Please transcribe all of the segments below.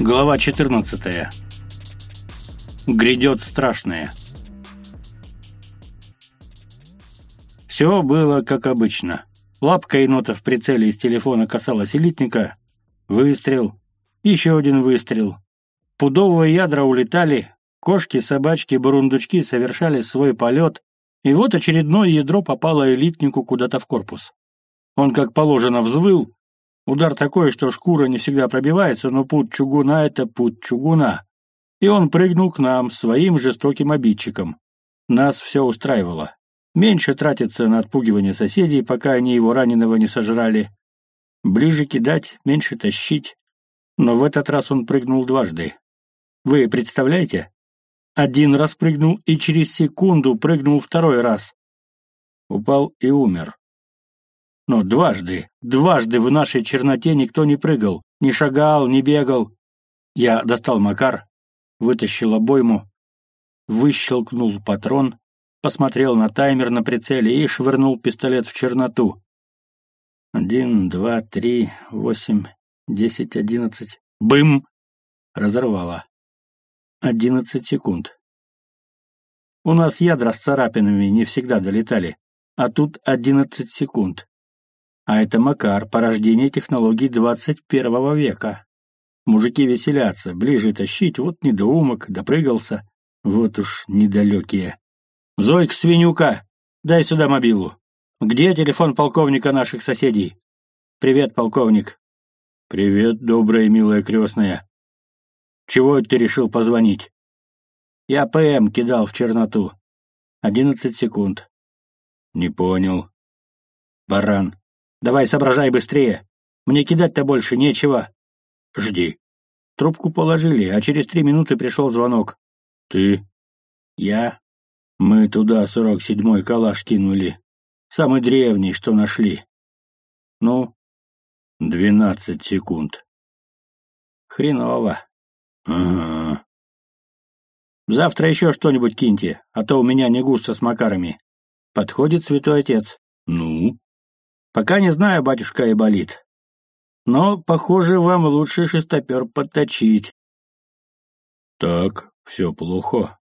Глава 14. Грядет страшное. Все было как обычно. Лапка енота в прицеле из телефона касалась элитника. Выстрел. Еще один выстрел. Пудовые ядра улетали. Кошки, собачки, бурундучки совершали свой полет. И вот очередное ядро попало элитнику куда-то в корпус. Он, как положено, взвыл, Удар такой, что шкура не всегда пробивается, но путь чугуна — это путь чугуна. И он прыгнул к нам, своим жестоким обидчиком. Нас все устраивало. Меньше тратиться на отпугивание соседей, пока они его раненого не сожрали. Ближе кидать, меньше тащить. Но в этот раз он прыгнул дважды. Вы представляете? Один раз прыгнул и через секунду прыгнул второй раз. Упал и умер. Но дважды, дважды в нашей черноте никто не прыгал, не шагал, не бегал. Я достал Макар, вытащил обойму, выщелкнул патрон, посмотрел на таймер на прицеле и швырнул пистолет в черноту. Один, два, три, восемь, десять, одиннадцать. Бым! Разорвало. Одиннадцать секунд. У нас ядра с царапинами не всегда долетали, а тут одиннадцать секунд. А это Макар, порождение технологий 21 века. Мужики веселятся, ближе тащить, вот недоумок, допрыгался. Вот уж недалекие. «Зойка, свинюка, дай сюда мобилу. Где телефон полковника наших соседей?» «Привет, полковник». «Привет, добрая милая крестная. Чего ты решил позвонить?» «Я ПМ кидал в черноту. Одиннадцать секунд». «Не понял». «Баран, Давай соображай быстрее. Мне кидать-то больше нечего. Жди. Трубку положили, а через три минуты пришел звонок. Ты? Я? Мы туда сорок седьмой калаш кинули. Самый древний, что нашли. Ну? Двенадцать секунд. Хреново. Ага. Завтра еще что-нибудь киньте, а то у меня не густо с макарами. Подходит святой отец. Ну? Пока не знаю, батюшка и болит. Но, похоже, вам лучше шестопер подточить. Так, все плохо.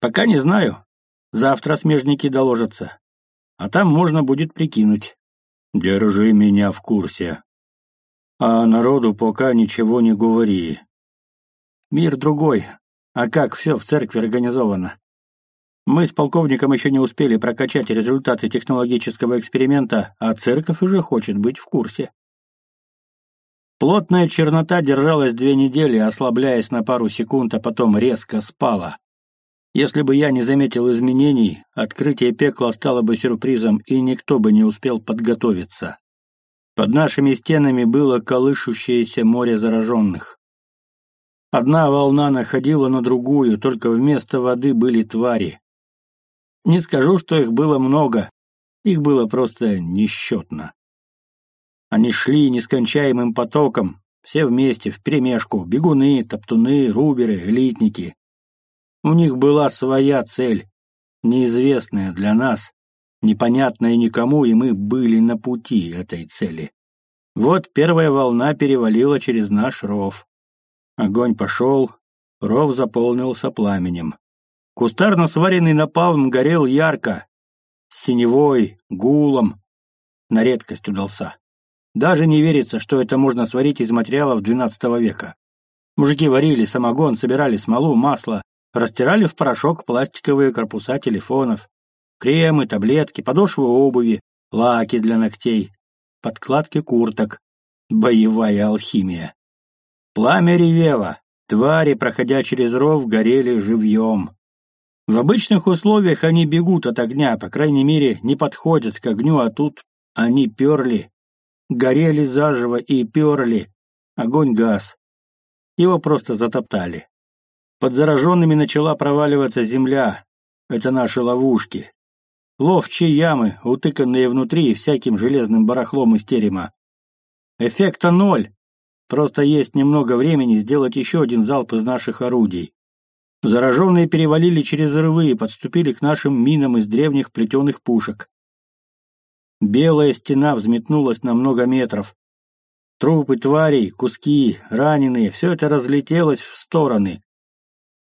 Пока не знаю. Завтра смежники доложатся. А там можно будет прикинуть. Держи меня в курсе. А народу пока ничего не говори. Мир другой. А как все в церкви организовано? Мы с полковником еще не успели прокачать результаты технологического эксперимента, а церковь уже хочет быть в курсе. Плотная чернота держалась две недели, ослабляясь на пару секунд, а потом резко спала. Если бы я не заметил изменений, открытие пекла стало бы сюрпризом, и никто бы не успел подготовиться. Под нашими стенами было колышущееся море зараженных. Одна волна находила на другую, только вместо воды были твари. Не скажу, что их было много, их было просто несчетно. Они шли нескончаемым потоком, все вместе, вперемешку, бегуны, топтуны, руберы, элитники. У них была своя цель, неизвестная для нас, непонятная никому, и мы были на пути этой цели. Вот первая волна перевалила через наш ров. Огонь пошел, ров заполнился пламенем. Кустарно сваренный напалм горел ярко, синевой, гулом. На редкость удался. Даже не верится, что это можно сварить из материалов XII века. Мужики варили самогон, собирали смолу, масло, растирали в порошок пластиковые корпуса телефонов, кремы, таблетки, подошвы обуви, лаки для ногтей, подкладки курток. Боевая алхимия. Пламя ревело, твари, проходя через ров, горели живьем. В обычных условиях они бегут от огня, по крайней мере, не подходят к огню, а тут они перли, горели заживо и перли. Огонь газ. Его просто затоптали. Под зараженными начала проваливаться земля. Это наши ловушки. Ловчие ямы, утыканные внутри всяким железным барахлом из терема. Эффекта ноль. Просто есть немного времени сделать еще один залп из наших орудий. Зараженные перевалили через рвы и подступили к нашим минам из древних плетеных пушек. Белая стена взметнулась на много метров. Трупы тварей, куски, раненые — все это разлетелось в стороны.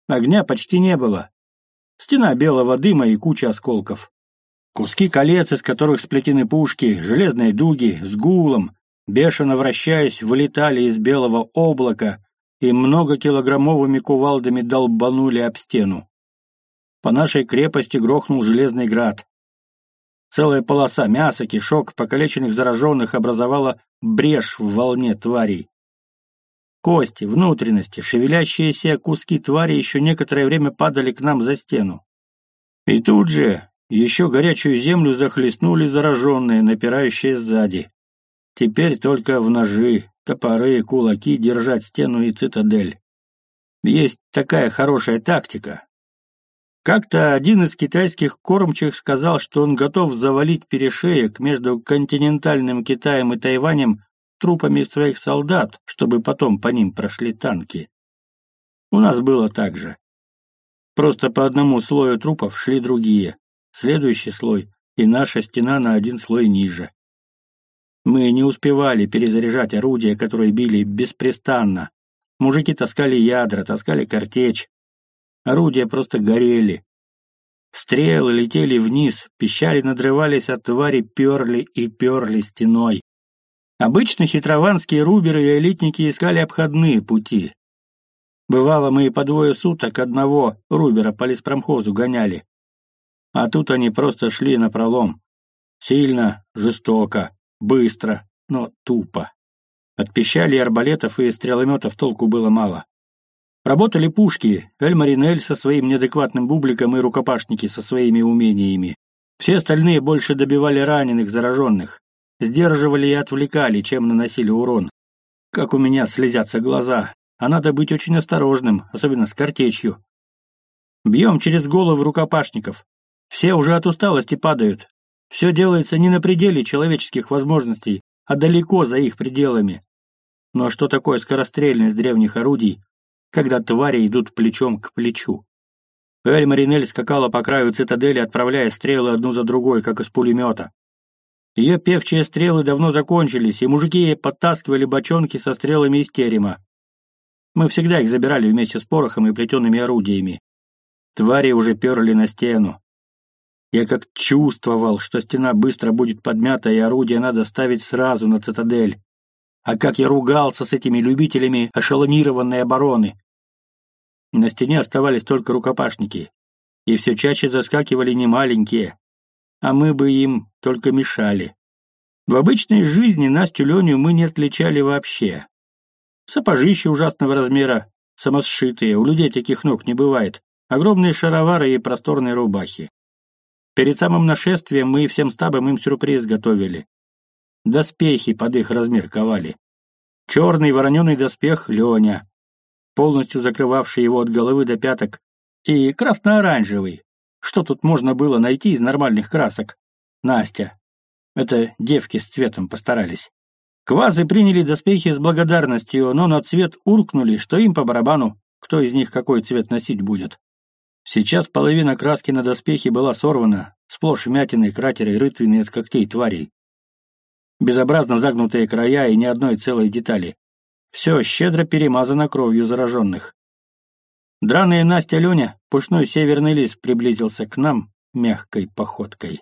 Огня почти не было. Стена белого дыма и куча осколков. Куски колец, из которых сплетены пушки, железные дуги с гулом, бешено вращаясь, вылетали из белого облака и многокилограммовыми кувалдами долбанули об стену. По нашей крепости грохнул железный град. Целая полоса мяса, кишок, покалеченных зараженных образовала брешь в волне тварей. Кости, внутренности, шевелящиеся куски твари еще некоторое время падали к нам за стену. И тут же еще горячую землю захлестнули зараженные, напирающие сзади. Теперь только в ножи, топоры, кулаки держать стену и цитадель. Есть такая хорошая тактика. Как-то один из китайских кормчих сказал, что он готов завалить перешеек между континентальным Китаем и Тайванем трупами своих солдат, чтобы потом по ним прошли танки. У нас было так же. Просто по одному слою трупов шли другие, следующий слой и наша стена на один слой ниже. Мы не успевали перезаряжать орудия, которые били беспрестанно. Мужики таскали ядра, таскали картечь. Орудия просто горели. Стрелы летели вниз, пищали надрывались от твари, перли и перли стеной. Обычно хитрованские руберы и элитники искали обходные пути. Бывало, мы и по двое суток одного рубера по леспромхозу гоняли. А тут они просто шли на пролом. Сильно, жестоко, быстро, но тупо. От пищали арбалетов и стрелометов толку было мало. Работали пушки, Эль-Маринель со своим неадекватным бубликом и рукопашники со своими умениями. Все остальные больше добивали раненых, зараженных сдерживали и отвлекали, чем наносили урон. Как у меня слезятся глаза, а надо быть очень осторожным, особенно с картечью. Бьем через головы рукопашников. Все уже от усталости падают. Все делается не на пределе человеческих возможностей, а далеко за их пределами. Но что такое скорострельность древних орудий, когда твари идут плечом к плечу? Эль Маринель скакала по краю цитадели, отправляя стрелы одну за другой, как из пулемета. Ее певчие стрелы давно закончились, и мужики подтаскивали бочонки со стрелами из терема. Мы всегда их забирали вместе с порохом и плетеными орудиями. Твари уже перли на стену. Я как чувствовал, что стена быстро будет подмята, и орудие надо ставить сразу на цитадель. А как я ругался с этими любителями ошелонированной обороны. На стене оставались только рукопашники, и все чаще заскакивали немаленькие, а мы бы им только мешали. В обычной жизни Настю Леню мы не отличали вообще. Сапожища ужасного размера, самосшитые, у людей таких ног не бывает, огромные шаровары и просторные рубахи. Перед самым нашествием мы всем стабом им сюрприз готовили. Доспехи под их размер ковали. Черный вороненый доспех Леня, полностью закрывавший его от головы до пяток, и красно-оранжевый, что тут можно было найти из нормальных красок? Настя. Это девки с цветом постарались. Квазы приняли доспехи с благодарностью, но на цвет уркнули, что им по барабану, кто из них какой цвет носить будет. Сейчас половина краски на доспехе была сорвана, сплошь вмятины, кратеры и рытвины от когтей тварей. Безобразно загнутые края и ни одной целой детали. Все щедро перемазано кровью зараженных. Драная Настя Леня, пушной северный лис, приблизился к нам мягкой походкой.